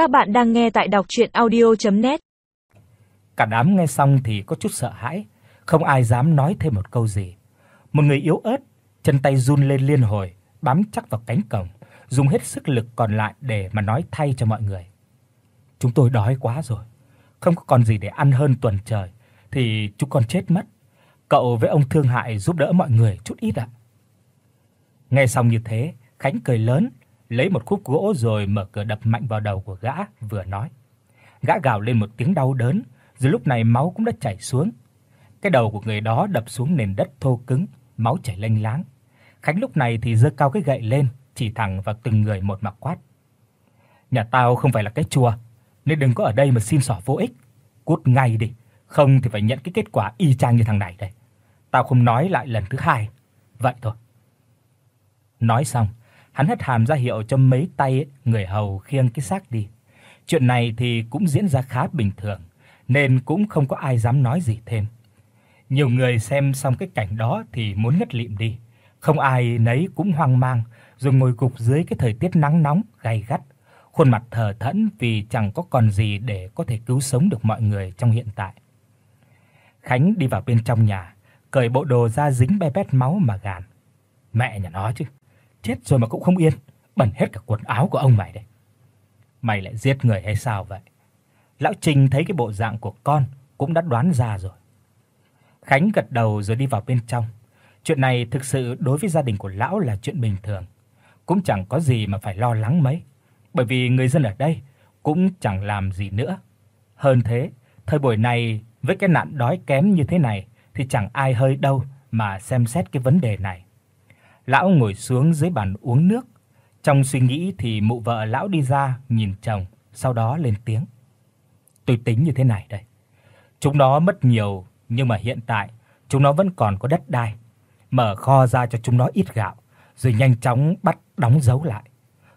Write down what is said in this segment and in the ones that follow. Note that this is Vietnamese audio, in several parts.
Các bạn đang nghe tại đọc audio net Cả đám nghe xong thì có chút sợ hãi, không ai dám nói thêm một câu gì. Một người yếu ớt, chân tay run lên liên hồi, bám chắc vào cánh cổng, dùng hết sức lực còn lại để mà nói thay cho mọi người. Chúng tôi đói quá rồi, không có còn gì để ăn hơn tuần trời thì chúng con chết mất. Cậu với ông thương hại giúp đỡ mọi người chút ít ạ." Nghe xong như thế, Khánh cười lớn, lấy một khúc gỗ rồi mở cửa đập mạnh vào đầu của gã, vừa nói. Gã gào lên một tiếng đau đớn, rồi lúc này máu cũng đã chảy xuống. Cái đầu của người đó đập xuống nền đất thô cứng, máu chảy lênh láng. Khánh lúc này thì giơ cao cái gậy lên, chỉ thẳng vào từng người một mà quát. Nhà tao không phải là cái chùa, nên đừng có ở đây mà xin xỏ vô ích. Cút ngay đi, không thì phải nhận cái kết quả y chang như thằng này đây. Tao không nói lại lần thứ hai. Vậy thôi. Nói xong, hắn hất hàm ra hiệu cho mấy tay người hầu khiêng cái xác đi. Chuyện này thì cũng diễn ra khá bình thường, nên cũng không có ai dám nói gì thêm. Nhiều người xem xong cái cảnh đó thì muốn ngất lịm đi, không ai nấy cũng hoang mang, rồi ngồi gục dưới cái thời tiết nắng nóng gay gắt, khuôn mặt thờ thẫn vì chẳng có còn gì để có thể cứu sống được mọi người trong hiện tại. Khánh đi vào bên trong nhà, cởi bộ đồ ra dính be bét máu mà gàn. Mẹ nhà nó chứ, chết rồi mà cũng không yên, bẩn hết cả quần áo của ông mày đây. Mày lại giết người hay sao vậy? Lão Trình thấy cái bộ dạng của con cũng đã đoán ra rồi. Khánh gật đầu rồi đi vào bên trong. Chuyện này thực sự đối với gia đình của lão là chuyện bình thường, cũng chẳng có gì mà phải lo lắng mấy, bởi vì người dân ở đây cũng chẳng làm gì nữa. Hơn thế, thời buổi này với cái nạn đói kém như thế này thì chẳng ai hơi đâu mà xem xét cái vấn đề này. Lão ngồi xuống dưới bàn uống nước, trong suy nghĩ thì mụ vợ lão đi ra nhìn chồng, sau đó lên tiếng. Tôi tính như thế này đây. Chúng nó mất nhiều nhưng mà hiện tại chúng nó vẫn còn có đất đai. Mở kho ra cho chúng nó ít gạo, rồi nhanh chóng bắt đóng dấu lại.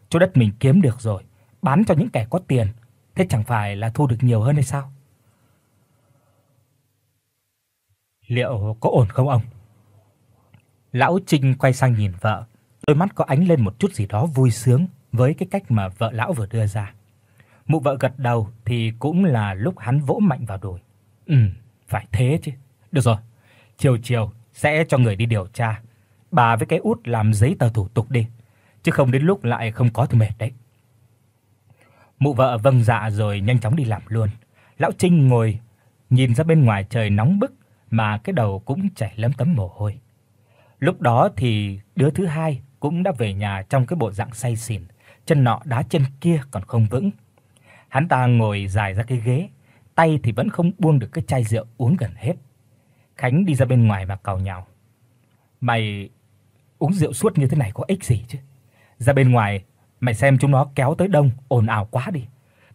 Chỗ đất mình kiếm được rồi, bán cho những kẻ có tiền, thế chẳng phải là thu được nhiều hơn hay sao? Liệu có ổn không ông? Lão Trinh quay sang nhìn vợ, đôi mắt có ánh lên một chút gì đó vui sướng với cái cách mà vợ lão vừa đưa ra. Mụ vợ gật đầu thì cũng là lúc hắn vỗ mạnh vào đùi. "Ừm, phải thế chứ. Được rồi, chiều chiều sẽ cho người đi điều tra. Bà với cái út làm giấy tờ thủ tục đi, chứ không đến lúc lại không có thì mệt đấy." Mụ vợ vâng dạ rồi nhanh chóng đi làm luôn. Lão Trinh ngồi nhìn ra bên ngoài trời nóng bức mà cái đầu cũng chảy lấm tấm mồ hôi. Lúc đó thì đứa thứ hai cũng đã về nhà trong cái bộ dạng say xỉn, chân nọ đá chân kia còn không vững. Hắn ta ngồi dài ra cái ghế, tay thì vẫn không buông được cái chai rượu uống gần hết. Khánh đi ra bên ngoài mà càu nhào. Mày uống rượu suốt như thế này có ích gì chứ? Ra bên ngoài mày xem chúng nó kéo tới đông, ồn ào quá đi.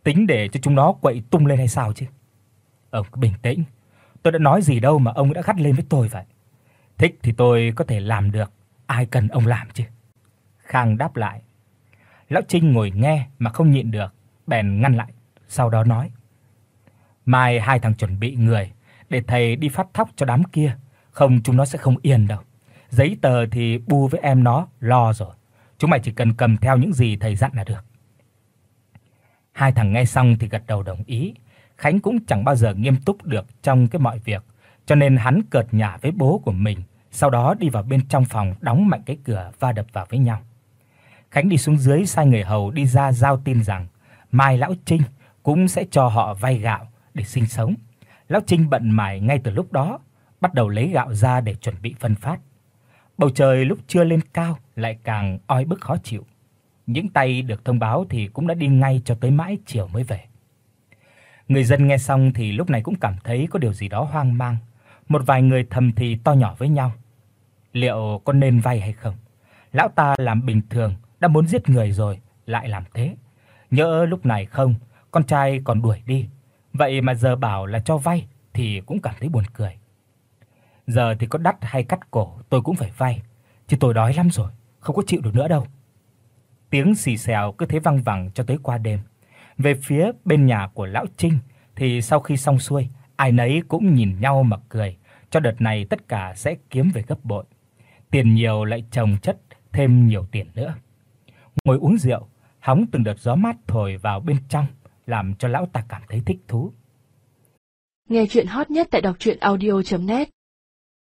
Tính để cho chúng nó quậy tung lên hay sao chứ? Ông cứ bình tĩnh. Tôi đã nói gì đâu mà ông đã gắt lên với tôi vậy. Thích thì tôi có thể làm được, ai cần ông làm chứ. Khang đáp lại. Lão Trinh ngồi nghe mà không nhịn được, bèn ngăn lại, sau đó nói: "Mai hai thằng chuẩn bị người để thầy đi phát thóc cho đám kia, không chúng nó sẽ không yên đâu. Giấy tờ thì Bu với em nó lo rồi, chúng mày chỉ cần cầm theo những gì thầy dặn là được." Hai thằng nghe xong thì gật đầu đồng ý. Khánh cũng chẳng bao giờ nghiêm túc được trong cái mọi việc, cho nên hắn cợt nhả với bố của mình, sau đó đi vào bên trong phòng đóng mạnh cái cửa và đập vào với nhau. Khánh đi xuống dưới sai người hầu đi ra giao tin rằng mai lão Trinh cũng sẽ cho họ vay gạo để sinh sống. Lão Trinh bận mải ngay từ lúc đó, bắt đầu lấy gạo ra để chuẩn bị phân phát. Bầu trời lúc chưa lên cao lại càng oi bức khó chịu. Những tay được thông báo thì cũng đã đi ngay cho tới mãi chiều mới về. Người dân nghe xong thì lúc này cũng cảm thấy có điều gì đó hoang mang. Một vài người thầm thì to nhỏ với nhau. Liệu có nên vay hay không? Lão ta làm bình thường đã muốn giết người rồi, lại làm thế. Nhỡ lúc này không, con trai còn đuổi đi. Vậy mà giờ bảo là cho vay thì cũng cảm thấy buồn cười. Giờ thì có đắt hay cắt cổ tôi cũng phải vay, chứ tôi đói lắm rồi, không có chịu được nữa đâu. Tiếng xì xèo cứ thế vang vẳng cho tới qua đêm. Về phía bên nhà của lão Trinh thì sau khi xong xuôi, ai nấy cũng nhìn nhau mà cười, cho đợt này tất cả sẽ kiếm về gấp bội. Tiền nhiều lại chồng chất thêm nhiều tiền nữa. Ngồi uống rượu, hóng từng đợt gió mát thổi vào bên trong, làm cho lão ta cảm thấy thích thú. Nghe truyện hot nhất tại doctruyenaudio.net